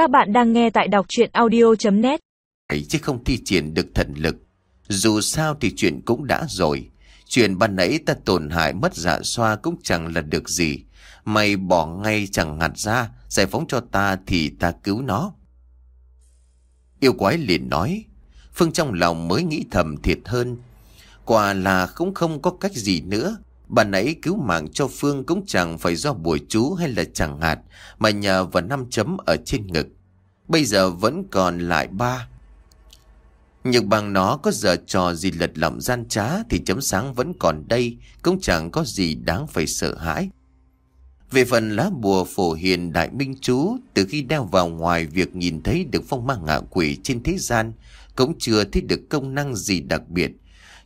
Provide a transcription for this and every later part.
Các bạn đang nghe tại đọc chuyện audio.net chứ không thi triển được thần lực. Dù sao thì chuyện cũng đã rồi. Chuyện ban nãy ta tổn hại mất dạ xoa cũng chẳng là được gì. Mày bỏ ngay chẳng hạt ra, giải phóng cho ta thì ta cứu nó. Yêu quái liền nói, Phương trong lòng mới nghĩ thầm thiệt hơn. Quả là cũng không có cách gì nữa. Bà nãy cứu mạng cho Phương cũng chẳng phải do bùa chú hay là chẳng hạt, mà nhờ vào năm chấm ở trên ngực. Bây giờ vẫn còn lại ba. Nhưng bằng nó có giờ trò gì lật lọng gian trá thì chấm sáng vẫn còn đây, cũng chẳng có gì đáng phải sợ hãi. Về phần lá bùa phổ hiền đại minh chú, từ khi đeo vào ngoài việc nhìn thấy được phong ma ngạ quỷ trên thế gian, cũng chưa thấy được công năng gì đặc biệt.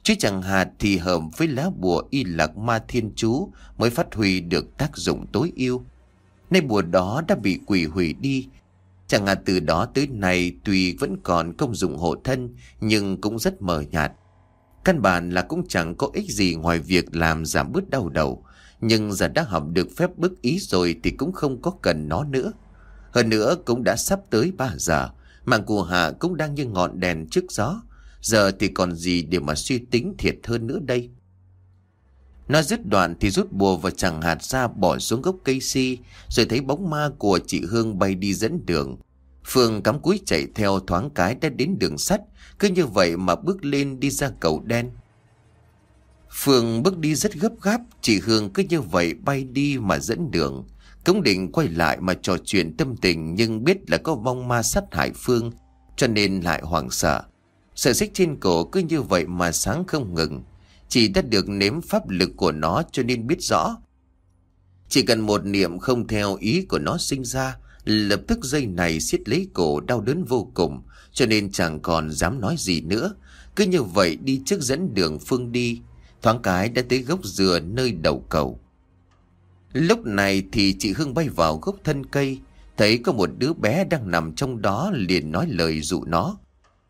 Chứ chẳng hạt thì hợp với lá bùa y lạc ma thiên chú mới phát huy được tác dụng tối ưu. Nay bùa đó đã bị quỷ hủy đi. Chẳng hạn từ đó tới nay tuy vẫn còn công dụng hộ thân, nhưng cũng rất mờ nhạt. Căn bản là cũng chẳng có ích gì ngoài việc làm giảm bớt đau đầu. Nhưng giờ đã học được phép bức ý rồi thì cũng không có cần nó nữa. Hơn nữa cũng đã sắp tới 3 giờ. Mạng của Hạ cũng đang như ngọn đèn trước gió. Giờ thì còn gì để mà suy tính thiệt hơn nữa đây. Nó dứt đoạn thì rút bùa và chẳng hạt ra bỏ xuống gốc cây si, rồi thấy bóng ma của chị Hương bay đi dẫn đường. Phương cắm cúi chạy theo thoáng cái đã đến đường sắt, cứ như vậy mà bước lên đi ra cầu đen. Phương bước đi rất gấp gáp, chị Hương cứ như vậy bay đi mà dẫn đường. Cống định quay lại mà trò chuyện tâm tình nhưng biết là có vong ma sát hại Phương, cho nên lại hoảng sợ. Sợi xích trên cổ cứ như vậy mà sáng không ngừng. Chị đã được nếm pháp lực của nó cho nên biết rõ. Chỉ cần một niệm không theo ý của nó sinh ra, lập tức dây này siết lấy cổ đau đớn vô cùng, cho nên chẳng còn dám nói gì nữa. Cứ như vậy đi trước dẫn đường Phương đi, thoáng cái đã tới gốc dừa nơi đầu cầu. Lúc này thì chị Hương bay vào gốc thân cây, thấy có một đứa bé đang nằm trong đó liền nói lời dụ nó.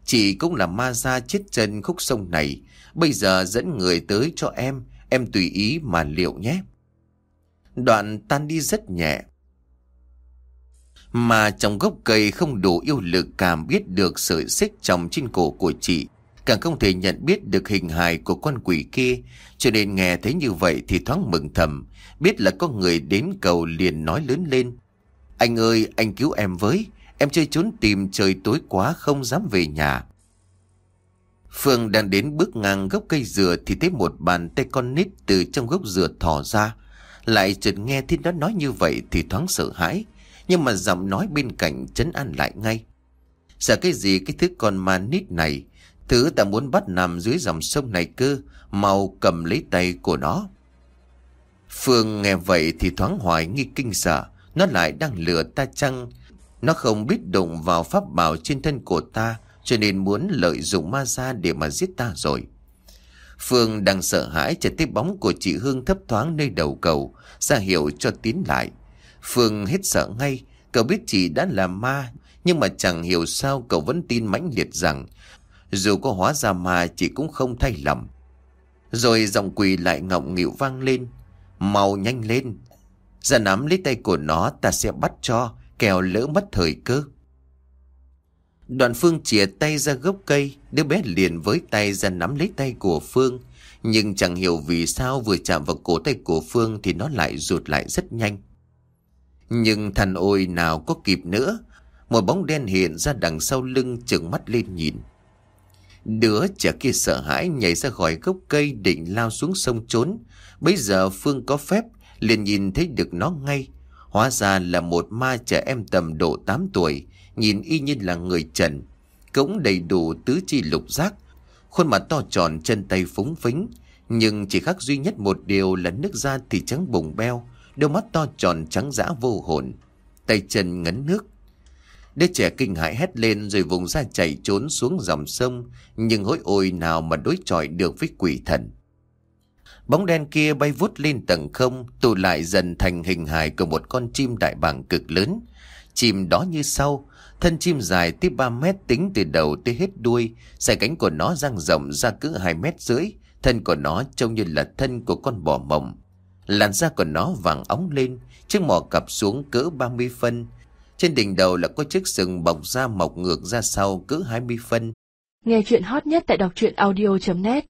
Chị cũng là ma ra chết chân khúc sông này, bây giờ dẫn người tới cho em, em tùy ý mà liệu nhé. Đoạn tan đi rất nhẹ. Mà trong gốc cây không đủ yêu lực cảm biết được sợi xích trong trên cổ của chị, càng không thể nhận biết được hình hài của con quỷ kia, cho nên nghe thấy như vậy thì thoáng mừng thầm, biết là có người đến cầu liền nói lớn lên. Anh ơi, anh cứu em với, em chơi trốn tìm trời tối quá không dám về nhà. Phương đang đến bước ngang gốc cây dừa thì thấy một bàn tay con nít từ trong gốc dừa thò ra. Lại chợt nghe thiên đó nói như vậy thì thoáng sợ hãi, nhưng mà giọng nói bên cạnh chấn an lại ngay. Sợ cái gì cái thứ con ma nít này, thứ ta muốn bắt nằm dưới dòng sông này cơ, mau cầm lấy tay của nó. Phương nghe vậy thì thoáng hoài nghi kinh sợ, nó lại đang lừa ta chăng? Nó không biết đụng vào pháp bảo trên thân của ta, cho nên muốn lợi dụng ma ra để mà giết ta rồi. Phương đang sợ hãi chợt thấy bóng của chị Hương thấp thoáng nơi đầu cầu, ra hiệu cho tiến lại. Phương hết sợ ngay, cậu biết chị đã là ma, nhưng mà chẳng hiểu sao cậu vẫn tin mãnh liệt rằng dù có hóa ra ma chị cũng không thay lầm. Rồi giọng quỳ lại ngọng nghịu vang lên, mau nhanh lên, ra nắm lấy tay của nó ta sẽ bắt cho, kèo lỡ mất thời cơ. Đoạn Phương chìa tay ra gốc cây, đứa bé liền với tay ra nắm lấy tay của Phương. Nhưng chẳng hiểu vì sao vừa chạm vào cổ tay của Phương thì nó lại rụt lại rất nhanh. Nhưng thần ôi nào có kịp nữa, một bóng đen hiện ra đằng sau lưng trừng mắt lên nhìn. Đứa trẻ kia sợ hãi nhảy ra khỏi gốc cây định lao xuống sông trốn. Bây giờ Phương có phép, liền nhìn thấy được nó ngay. Hóa ra là một ma trẻ em tầm độ 8 tuổi, nhìn y như là người trần. Cũng đầy đủ tứ chi lục giác, khuôn mặt to tròn chân tay phúng phính. Nhưng chỉ khác duy nhất một điều là nước da thì trắng bùng beo, đôi mắt to tròn trắng dã vô hồn, tay chân ngấn nước. Đứa trẻ kinh hãi hét lên rồi vùng ra chạy trốn xuống dòng sông, nhưng hối ôi nào mà đối chọi được với quỷ thần. Bóng đen kia bay vút lên tầng không, tụ lại dần thành hình hài của một con chim đại bàng cực lớn. Chim đó như sau, thân chim dài tới 3 mét tính từ đầu tới hết đuôi, sải cánh của nó dang rộng ra cứ 2 mét rưỡi, thân của nó trông như là thân của con bò mộng. Làn da của nó vàng óng lên, chiếc mỏ cặp xuống cỡ 30 phân. Trên đỉnh đầu là có chiếc sừng bọc da mọc ngược ra sau cứ 20 phân. Nghe chuyện hot nhất tại đọc truyện audio.net